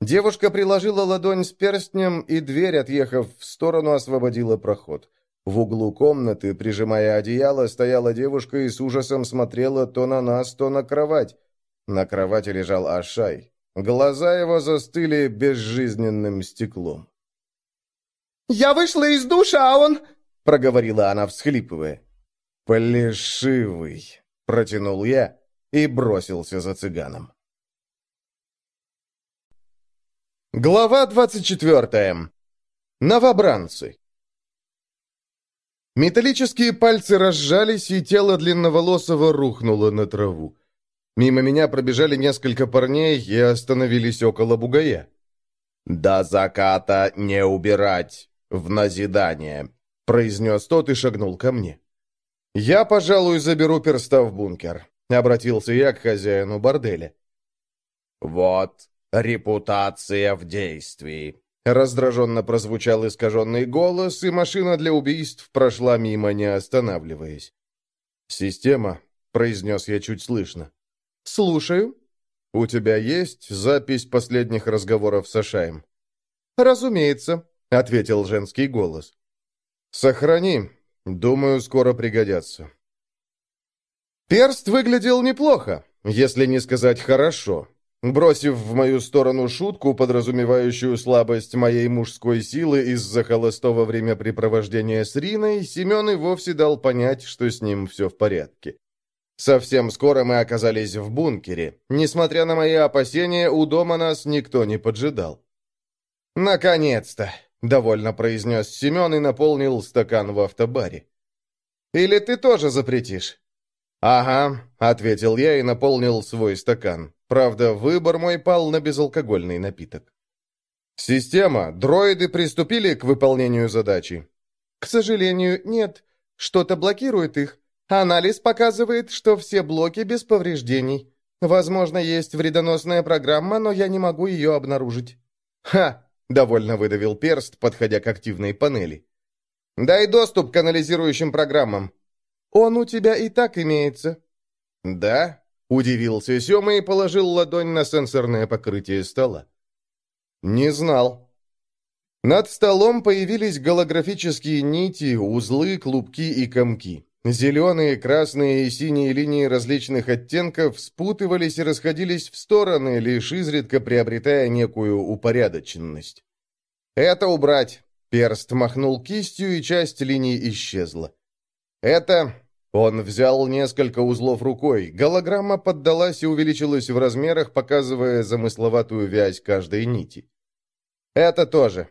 Девушка приложила ладонь с перстнем, и дверь, отъехав в сторону, освободила проход. В углу комнаты, прижимая одеяло, стояла девушка и с ужасом смотрела то на нас, то на кровать. На кровати лежал Ашай. Глаза его застыли безжизненным стеклом. «Я вышла из душа, а он...» — проговорила она, всхлипывая. «Плешивый!» — протянул я и бросился за цыганом. Глава двадцать четвертая. Новобранцы. Металлические пальцы разжались, и тело длинноволосого рухнуло на траву. Мимо меня пробежали несколько парней и остановились около бугая. «До заката не убирать, в назидание», — произнес тот и шагнул ко мне. «Я, пожалуй, заберу перста в бункер», — обратился я к хозяину борделя. «Вот, «Репутация в действии!» Раздраженно прозвучал искаженный голос, и машина для убийств прошла мимо, не останавливаясь. «Система», — произнес я чуть слышно. «Слушаю. У тебя есть запись последних разговоров с Ашаем?» «Разумеется», — ответил женский голос. «Сохрани. Думаю, скоро пригодятся». Перст выглядел неплохо, если не сказать хорошо. Бросив в мою сторону шутку, подразумевающую слабость моей мужской силы из-за холостого времяпрепровождения с Риной, Семен и вовсе дал понять, что с ним все в порядке. Совсем скоро мы оказались в бункере. Несмотря на мои опасения, у дома нас никто не поджидал. «Наконец-то!» — довольно произнес Семен и наполнил стакан в автобаре. «Или ты тоже запретишь?» «Ага», — ответил я и наполнил свой стакан. Правда, выбор мой пал на безалкогольный напиток. «Система, дроиды приступили к выполнению задачи?» «К сожалению, нет. Что-то блокирует их. Анализ показывает, что все блоки без повреждений. Возможно, есть вредоносная программа, но я не могу ее обнаружить». «Ха!» — довольно выдавил перст, подходя к активной панели. «Дай доступ к анализирующим программам». «Он у тебя и так имеется». «Да? Удивился Сема и положил ладонь на сенсорное покрытие стола. «Не знал». Над столом появились голографические нити, узлы, клубки и комки. Зеленые, красные и синие линии различных оттенков спутывались и расходились в стороны, лишь изредка приобретая некую упорядоченность. «Это убрать!» Перст махнул кистью, и часть линий исчезла. «Это он взял несколько узлов рукой. Голограмма поддалась и увеличилась в размерах, показывая замысловатую вязь каждой нити. «Это тоже».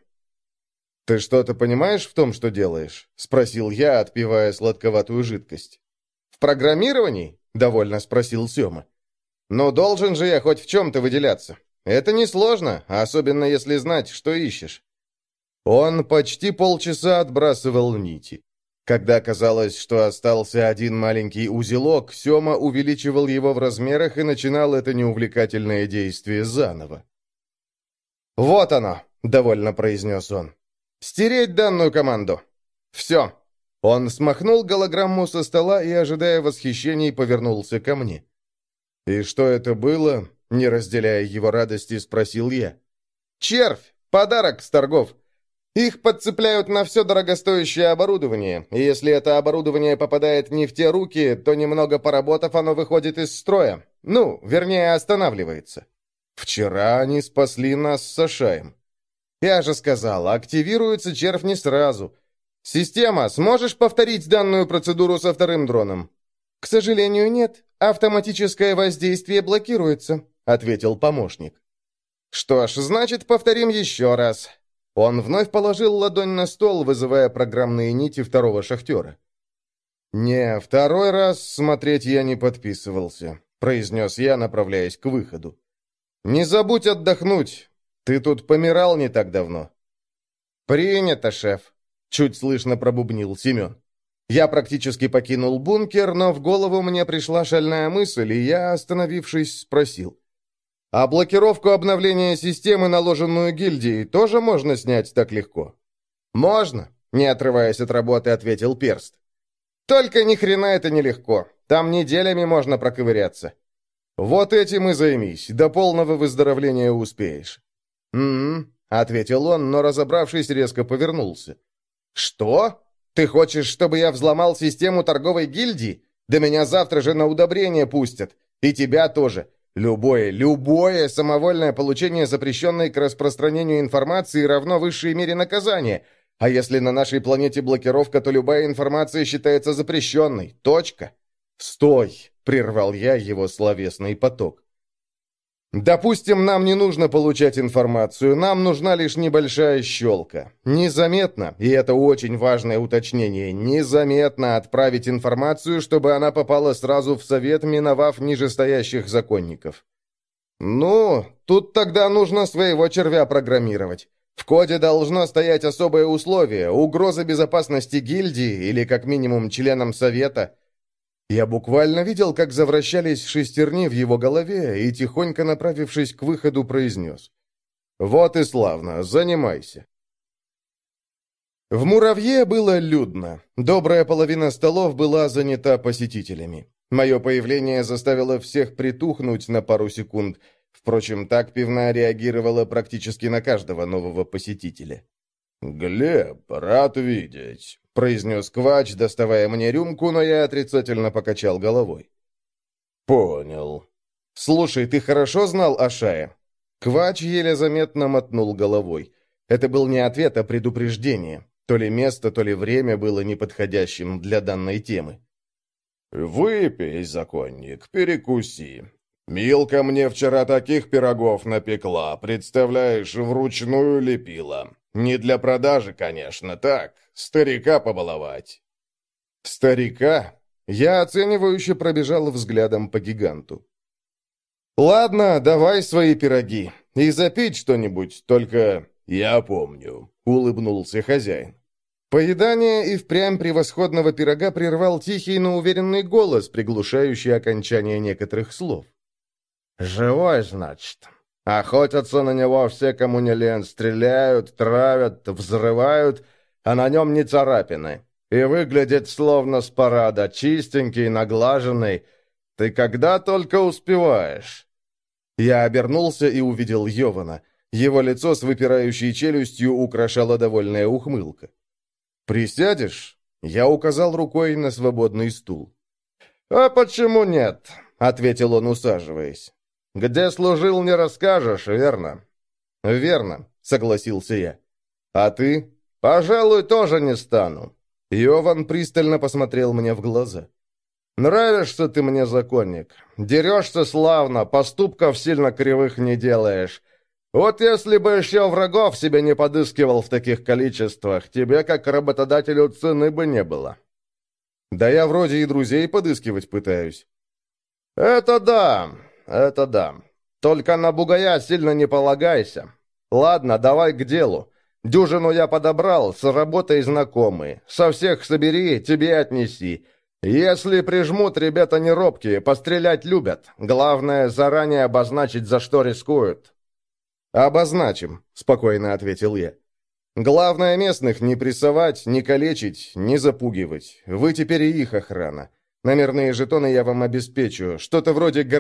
«Ты что-то понимаешь в том, что делаешь?» — спросил я, отпивая сладковатую жидкость. «В программировании?» — довольно спросил Сема. «Но должен же я хоть в чем-то выделяться. Это несложно, особенно если знать, что ищешь». Он почти полчаса отбрасывал нити. Когда казалось, что остался один маленький узелок, Сема увеличивал его в размерах и начинал это неувлекательное действие заново. «Вот оно!» — довольно произнес он. «Стереть данную команду!» «Все!» Он смахнул голограмму со стола и, ожидая восхищений, повернулся ко мне. «И что это было?» — не разделяя его радости, спросил я. «Червь! Подарок с торгов! Их подцепляют на все дорогостоящее оборудование, и если это оборудование попадает не в те руки, то немного поработав, оно выходит из строя. Ну, вернее, останавливается. Вчера они спасли нас с Сашаем. Я же сказал, активируется червь не сразу. Система, сможешь повторить данную процедуру со вторым дроном? К сожалению, нет. Автоматическое воздействие блокируется, ответил помощник. Что ж, значит, повторим еще раз. Он вновь положил ладонь на стол, вызывая программные нити второго шахтера. «Не, второй раз смотреть я не подписывался», — произнес я, направляясь к выходу. «Не забудь отдохнуть. Ты тут помирал не так давно». «Принято, шеф», — чуть слышно пробубнил Семен. Я практически покинул бункер, но в голову мне пришла шальная мысль, и я, остановившись, спросил. А блокировку обновления системы, наложенную гильдией, тоже можно снять так легко? Можно, не отрываясь от работы, ответил Перст. Только ни хрена это нелегко. Там неделями можно проковыряться. Вот этим и займись, до полного выздоровления успеешь. «М-м», ответил он, но, разобравшись, резко повернулся. «Что? Ты хочешь, чтобы я взломал систему торговой гильдии? Да меня завтра же на удобрение пустят. И тебя тоже. Любое, любое самовольное получение запрещенной к распространению информации равно высшей мере наказания. А если на нашей планете блокировка, то любая информация считается запрещенной. Точка. «Стой!» — прервал я его словесный поток. Допустим, нам не нужно получать информацию, нам нужна лишь небольшая щелка. Незаметно, и это очень важное уточнение, незаметно отправить информацию, чтобы она попала сразу в совет, миновав нижестоящих законников. Ну, тут тогда нужно своего червя программировать. В коде должно стоять особое условие, угроза безопасности гильдии или как минимум членам совета – я буквально видел, как завращались шестерни в его голове, и, тихонько направившись к выходу, произнес. «Вот и славно, занимайся». В «Муравье» было людно. Добрая половина столов была занята посетителями. Мое появление заставило всех притухнуть на пару секунд. Впрочем, так пивная реагировала практически на каждого нового посетителя. «Глеб, рад видеть произнес Квач, доставая мне рюмку, но я отрицательно покачал головой. «Понял». «Слушай, ты хорошо знал о Шае?» Квач еле заметно мотнул головой. Это был не ответ, а предупреждение. То ли место, то ли время было неподходящим для данной темы. «Выпей, законник, перекуси. Милка мне вчера таких пирогов напекла, представляешь, вручную лепила. Не для продажи, конечно, так, старика побаловать. Старика? Я оценивающе пробежал взглядом по гиганту. Ладно, давай свои пироги. И запить что-нибудь, только... Я помню, улыбнулся хозяин. Поедание и впрямь превосходного пирога прервал тихий, но уверенный голос, приглушающий окончание некоторых слов. «Живой, значит?» Охотятся на него все, кому не лень, стреляют, травят, взрывают, а на нем не царапины. И выглядит словно с парада, чистенький, наглаженный. Ты когда только успеваешь?» Я обернулся и увидел Йована. Его лицо с выпирающей челюстью украшала довольная ухмылка. «Присядешь?» Я указал рукой на свободный стул. «А почему нет?» — ответил он, усаживаясь. Где служил, не расскажешь, верно?» «Верно», — согласился я. «А ты?» «Пожалуй, тоже не стану». Йован пристально посмотрел мне в глаза. «Нравишься ты мне, законник. Дерешься славно, поступков сильно кривых не делаешь. Вот если бы еще врагов себе не подыскивал в таких количествах, тебе, как работодателю, цены бы не было». «Да я вроде и друзей подыскивать пытаюсь». «Это да это да. Только на бугая сильно не полагайся. Ладно, давай к делу. Дюжину я подобрал, с работой знакомые. Со всех собери, тебе отнеси. Если прижмут, ребята не робкие, пострелять любят. Главное, заранее обозначить, за что рискуют». «Обозначим», — спокойно ответил я. «Главное местных не прессовать, не калечить, не запугивать. Вы теперь и их охрана. Номерные жетоны я вам обеспечу. Что-то вроде городских